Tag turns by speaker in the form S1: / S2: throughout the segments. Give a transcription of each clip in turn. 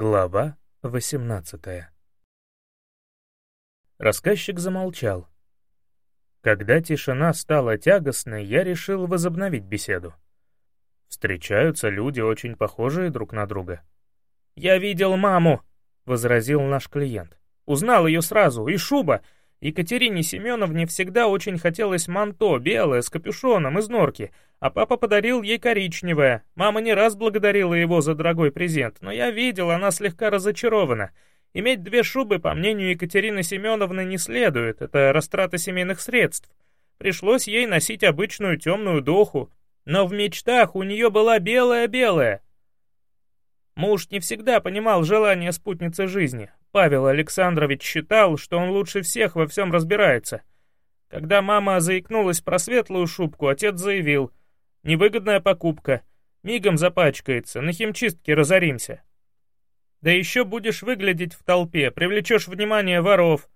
S1: Глава 18 Рассказчик замолчал. Когда тишина стала тягостной, я решил возобновить беседу. Встречаются люди, очень похожие друг на друга. «Я видел маму», — возразил наш клиент. «Узнал ее сразу, и шуба. Екатерине Семеновне всегда очень хотелось манто белое с капюшоном из норки, а папа подарил ей коричневое. Мама не раз благодарила его за дорогой презент, но я видел, она слегка разочарована. Иметь две шубы, по мнению Екатерины Семеновны, не следует, это растрата семейных средств. Пришлось ей носить обычную темную доху, но в мечтах у нее была белая-белая. Муж не всегда понимал желания спутницы жизни. Павел Александрович считал, что он лучше всех во всем разбирается. Когда мама заикнулась про светлую шубку, отец заявил, «Невыгодная покупка, мигом запачкается, на химчистке разоримся». Да еще будешь выглядеть в толпе, привлечешь внимание воров.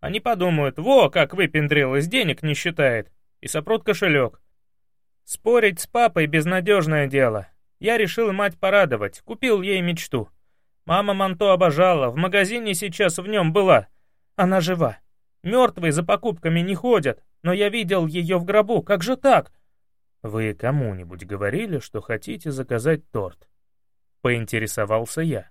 S1: Они подумают, во, как выпендрилась, денег не считает, и сопрут кошелек. Спорить с папой — безнадежное дело. Я решил мать порадовать, купил ей мечту. Мама манто обожала, в магазине сейчас в нем была. Она жива. Мертвые за покупками не ходят, но я видел ее в гробу, как же так? Вы кому-нибудь говорили, что хотите заказать торт? Поинтересовался я.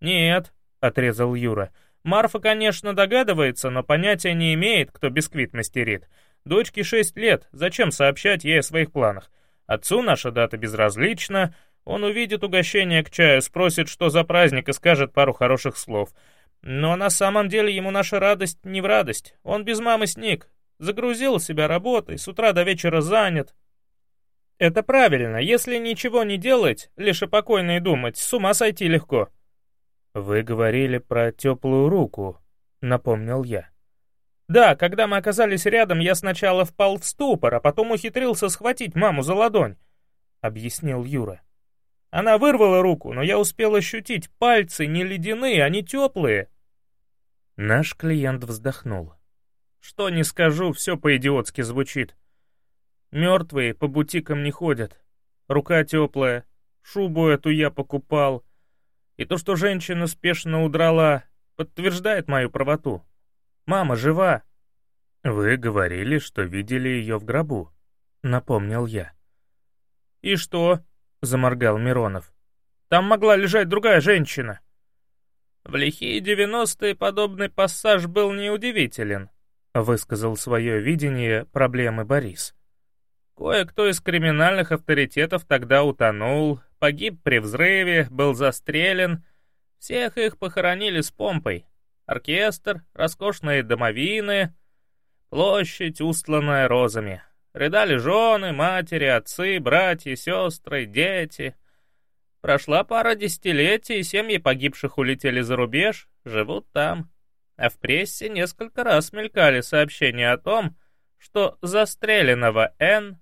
S1: «Нет», — отрезал Юра. «Марфа, конечно, догадывается, но понятия не имеет, кто бисквит мастерит. Дочке шесть лет, зачем сообщать ей о своих планах? Отцу наша дата безразлична, он увидит угощение к чаю, спросит, что за праздник, и скажет пару хороших слов. Но на самом деле ему наша радость не в радость. Он без мамы сник, загрузил себя работой, с утра до вечера занят. Это правильно, если ничего не делать, лишь о покойной думать, с ума сойти легко. «Вы говорили про теплую руку», — напомнил я. «Да, когда мы оказались рядом, я сначала впал в ступор, а потом ухитрился схватить маму за ладонь», — объяснил Юра. «Она вырвала руку, но я успел ощутить, пальцы не ледяные, они теплые». Наш клиент вздохнул. «Что не скажу, все по-идиотски звучит. Мертвые по бутикам не ходят. Рука теплая, шубу эту я покупал». И то, что женщина спешно удрала, подтверждает мою правоту. Мама жива. Вы говорили, что видели ее в гробу, напомнил я. И что? Заморгал Миронов. Там могла лежать другая женщина. В лихие девяностые подобный пассаж был неудивителен, высказал свое видение проблемы Борис. Кое-кто из криминальных авторитетов тогда утонул, погиб при взрыве, был застрелен. Всех их похоронили с помпой. Оркестр, роскошные домовины, площадь, устланная розами. Рыдали жены, матери, отцы, братья, сестры, дети. Прошла пара десятилетий, семьи погибших улетели за рубеж, живут там. А в прессе несколько раз мелькали сообщения о том, что застреленного Н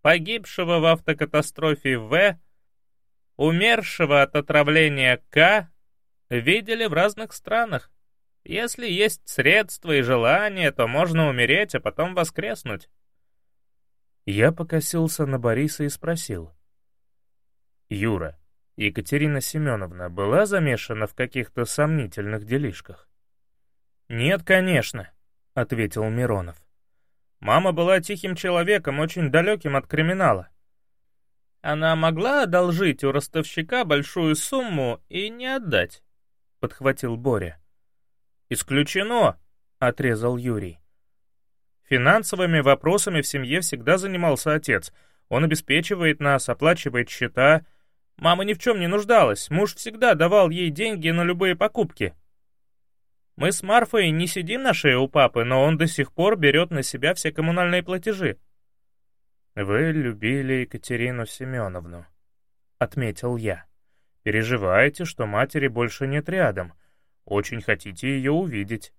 S1: погибшего в автокатастрофе В, умершего от отравления К видели в разных странах. Если есть средства и желание, то можно умереть, а потом воскреснуть. Я покосился на Бориса и спросил. «Юра, Екатерина Семеновна была замешана в каких-то сомнительных делишках?» «Нет, конечно», — ответил Миронов. Мама была тихим человеком, очень далеким от криминала. Она могла одолжить у ростовщика большую сумму и не отдать, — подхватил Боря. «Исключено», — отрезал Юрий. Финансовыми вопросами в семье всегда занимался отец. Он обеспечивает нас, оплачивает счета. Мама ни в чем не нуждалась, муж всегда давал ей деньги на любые покупки. Мы с Марфой не сидим на шее у папы, но он до сих пор берет на себя все коммунальные платежи». «Вы любили Екатерину Семеновну», — отметил я. «Переживаете, что матери больше нет рядом. Очень хотите ее увидеть».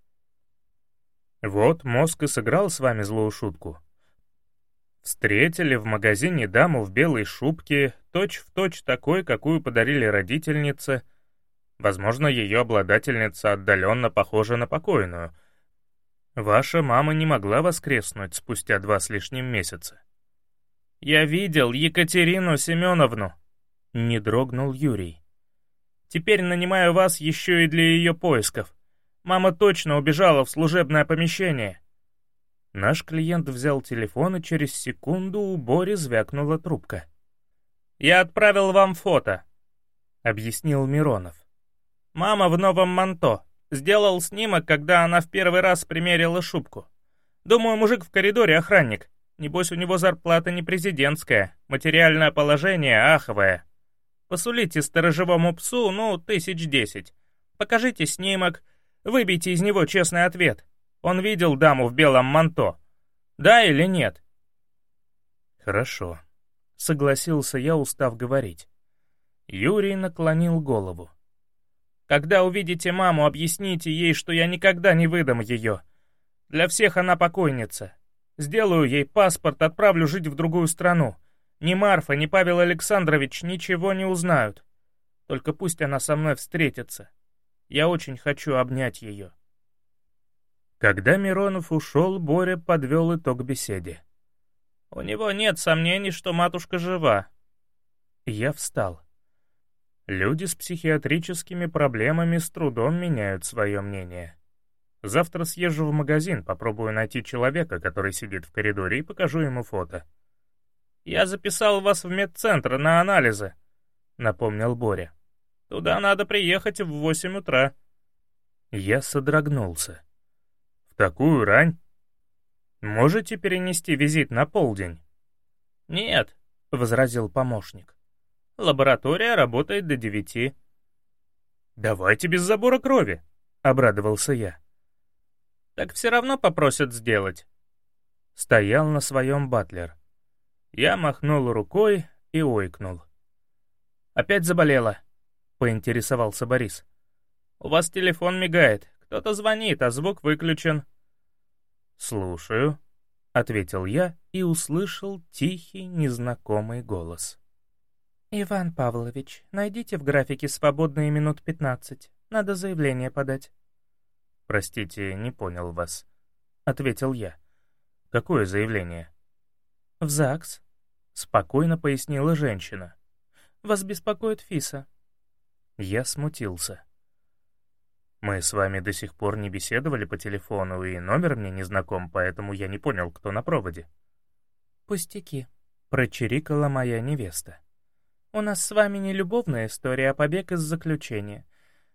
S1: Вот мозг и сыграл с вами злую шутку. Встретили в магазине даму в белой шубке, точь-в-точь точь такой, какую подарили родительнице, Возможно, ее обладательница отдаленно похожа на покойную. Ваша мама не могла воскреснуть спустя два с лишним месяца. «Я видел Екатерину Семеновну», — не дрогнул Юрий. Теперь нанимаю вас еще и для ее поисков. Мама точно убежала в служебное помещение». Наш клиент взял телефон, и через секунду у Бори звякнула трубка. «Я отправил вам фото», — объяснил Миронов. «Мама в новом манто. Сделал снимок, когда она в первый раз примерила шубку. Думаю, мужик в коридоре охранник. Небось, у него зарплата не президентская, материальное положение аховое. Посулите сторожевому псу, ну, тысяч десять. Покажите снимок, выбейте из него честный ответ. Он видел даму в белом манто. Да или нет?»
S2: «Хорошо», — согласился я, устав говорить. Юрий наклонил голову.
S1: Когда увидите маму, объясните ей, что я никогда не выдам ее. Для всех она покойница. Сделаю ей паспорт, отправлю жить в другую страну. Ни Марфа, ни Павел Александрович ничего не узнают. Только пусть она со мной встретится. Я очень хочу обнять ее.
S2: Когда Миронов ушел, Боря подвел итог беседе.
S1: У него нет сомнений, что матушка жива.
S2: Я встал. Люди с психиатрическими проблемами с трудом меняют свое мнение. Завтра съезжу в магазин, попробую найти человека, который сидит в коридоре, и покажу ему фото.
S1: «Я записал вас в медцентр на анализы», — напомнил Боря. «Туда надо приехать в восемь утра».
S2: Я содрогнулся. «В такую рань? Можете перенести визит на полдень?»
S1: «Нет», — возразил помощник. Лаборатория работает до девяти».
S2: «Давайте без забора крови», — обрадовался я.
S1: «Так все равно попросят сделать».
S2: Стоял на своем батлер. Я махнул рукой и ойкнул.
S1: «Опять заболела?»
S2: — поинтересовался Борис.
S1: «У вас телефон мигает. Кто-то звонит, а звук выключен».
S2: «Слушаю», — ответил я и услышал тихий незнакомый голос.
S3: «Иван Павлович, найдите в графике свободные минут пятнадцать. Надо заявление подать».
S2: «Простите, не понял вас», — ответил я. «Какое заявление?»
S3: «В ЗАГС», — спокойно пояснила женщина. «Вас беспокоит Фиса».
S2: Я смутился. «Мы с вами до сих пор не беседовали по телефону, и номер мне не знаком, поэтому я не понял, кто на проводе».
S3: «Пустяки», — прочирикала моя невеста. У нас с вами не любовная история, а побег из заключения.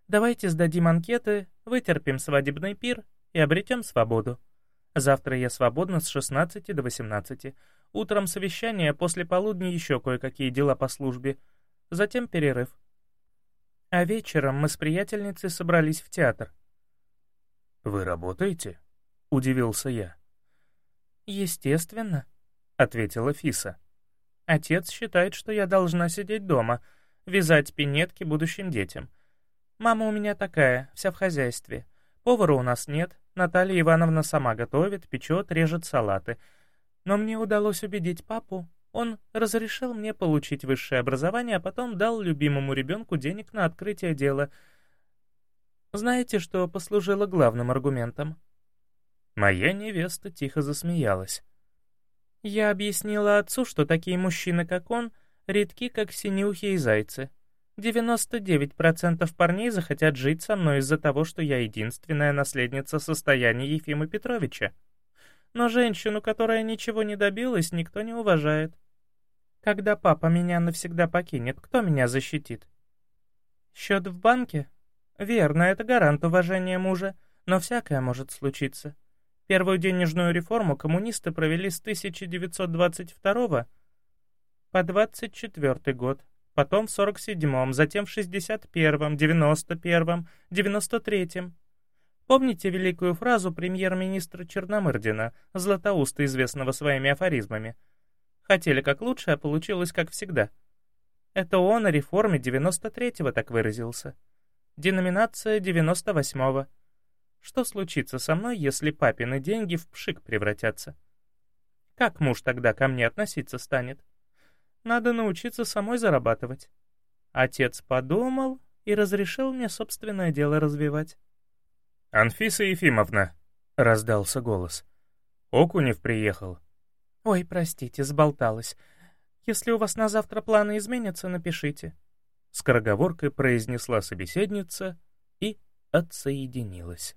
S3: Давайте сдадим анкеты, вытерпим свадебный пир и обретем свободу. Завтра я свободна с 16 до 18. Утром совещание, после полудня еще кое-какие дела по службе. Затем перерыв. А вечером мы с приятельницей собрались в театр.
S2: «Вы работаете?» — удивился я.
S3: «Естественно», — ответила Фиса. Отец считает, что я должна сидеть дома, вязать пинетки будущим детям. Мама у меня такая, вся в хозяйстве. Повара у нас нет, Наталья Ивановна сама готовит, печет, режет салаты. Но мне удалось убедить папу. Он разрешил мне получить высшее образование, а потом дал любимому ребенку денег на открытие дела. Знаете, что послужило главным аргументом?
S2: Моя невеста тихо засмеялась.
S3: Я объяснила отцу, что такие мужчины, как он, редки, как синюхи и зайцы. 99% парней захотят жить со мной из-за того, что я единственная наследница состояния Ефима Петровича. Но женщину, которая ничего не добилась, никто не уважает. Когда папа меня навсегда покинет, кто меня защитит? Счет в банке? Верно, это гарант уважения мужа, но всякое может случиться. Первую денежную реформу коммунисты провели с 1922 по 24 год, потом в 47-м, затем в 61-м, 91-м, 93-м. Помните великую фразу премьер-министра Черномырдина, Златоуста, известного своими афоризмами? Хотели как лучше, а получилось как всегда. Это он о реформе 93-го так выразился. Деноминация 98-го. Что случится со мной, если папины деньги в пшик превратятся? Как муж тогда ко мне относиться станет? Надо научиться самой зарабатывать. Отец подумал и разрешил мне собственное дело развивать.
S2: «Анфиса Ефимовна», — раздался голос. «Окунев приехал».
S3: «Ой, простите, сболталась. Если у вас на завтра планы изменятся, напишите».
S2: «С скороговоркой произнесла собеседница и отсоединилась.